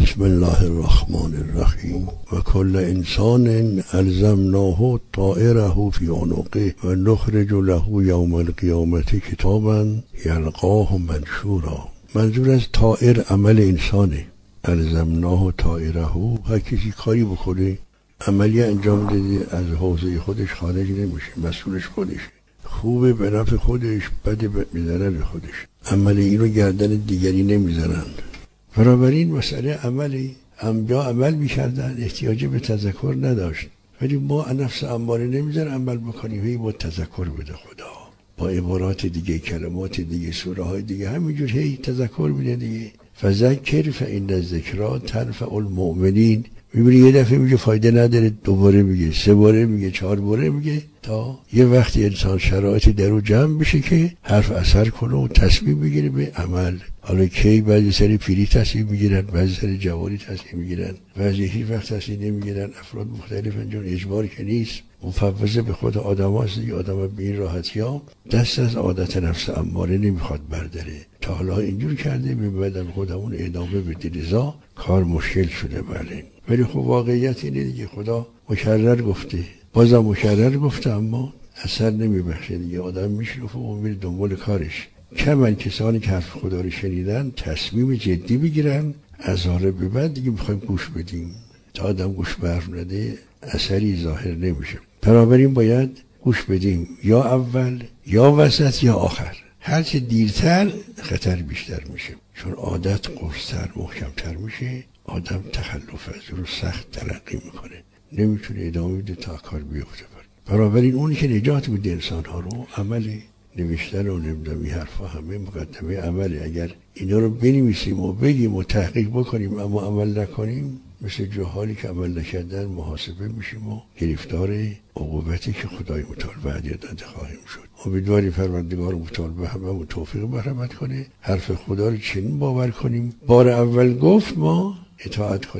بسم الله الرحمن الرحیم. و کل انسان الزمناه طائره فی عنقه و نخرج له یوم القیامت کتابا یلقاه منشورا. منظور از طائر عمل انسانه. الزمناه طائره هر کسی کاری بکنه عملی انجام داده از حوزه خودش خارج نمیشه مسئولش خودش خوبه به نفع خودش بده به ضرر خودش. عمل این رو گردن دیگری نمی‌زنند بنابراین مسئله عملی انبیا عمل می‌کردن احتیاج به تذکر نداشت. ولی ما نفس اماره نمیذار عمل بکنیم. هی با تذکر بده خدا. با عبارات دیگه کلمات دیگه سوره های دیگه همینجور هی تذکر میده دیگه. فذکر فان ذکرا تنفع المؤمنین می‌بینی یه دفعه میگه فایده نداره دوباره میگه سه باره میگه چهار باره میگه تا یه وقتی انسان شرایطی در او جمع بشه که حرف اثر کنه و تصمیم بگیره به عمل. حالا کی بعضی سری پیری تصمیم می‌گیرن بعضی سری جوانی تصمیم می‌گیرن بعضی هیچ وقت تصمیم نمی‌گیرن افراد مختلف چون اجبار که نیست مفوضه به خود آدم دیگه آدم به این راحتی ها دست از عادت نفس اماره نمی‌خواد برداره. تا حالا اینجور کرده به بعدم خودمون ادامه بدی رضا کار مشکل شده بله. ولی خب واقعیت اینه دیگه. خدا مکرر گفته. بازم مکرر گفته اما اثر نمیبخشه دیگه. آدم میشنفه و میره دنبال کارش. کمن کسانی که حرف خدا رو شنیدن تصمیم جدی بگیرن از حالا به بعد دیگه می‌خوایم گوش بدیم. تا آدم گوش برف نده اثری ظاهر نمیشه. بنابراین باید گوش بدیم. یا اول یا وسط یا آخر. هرچه دیرتر خطر بیشتر میشه. چون عادت قرصتر محکمتر میشه آدم تخلف از رو سخت تلقی می‌کنه. نمی‌تونه ادامه بده تا کار بیفته بنابراین اونی که نجات میده انسان ها رو عمل نوشتن و نمی‌دونم این حرفا همه مقدمه عمله. اگر اینا رو بنویسیم و بگیم و تحقیق بکنیم اما عمل نکنیم مثل جهالی که عمل نکردن محاسبه میشیم و گرفتار عقوبتی که خدای متعال داده خواهیم شد. امیدواری پروردگار متعال به همه توفیق مرحمت کنه. حرف خدا رو چنین باور کنیم. بار اول گفت ما اطاعت کنیم.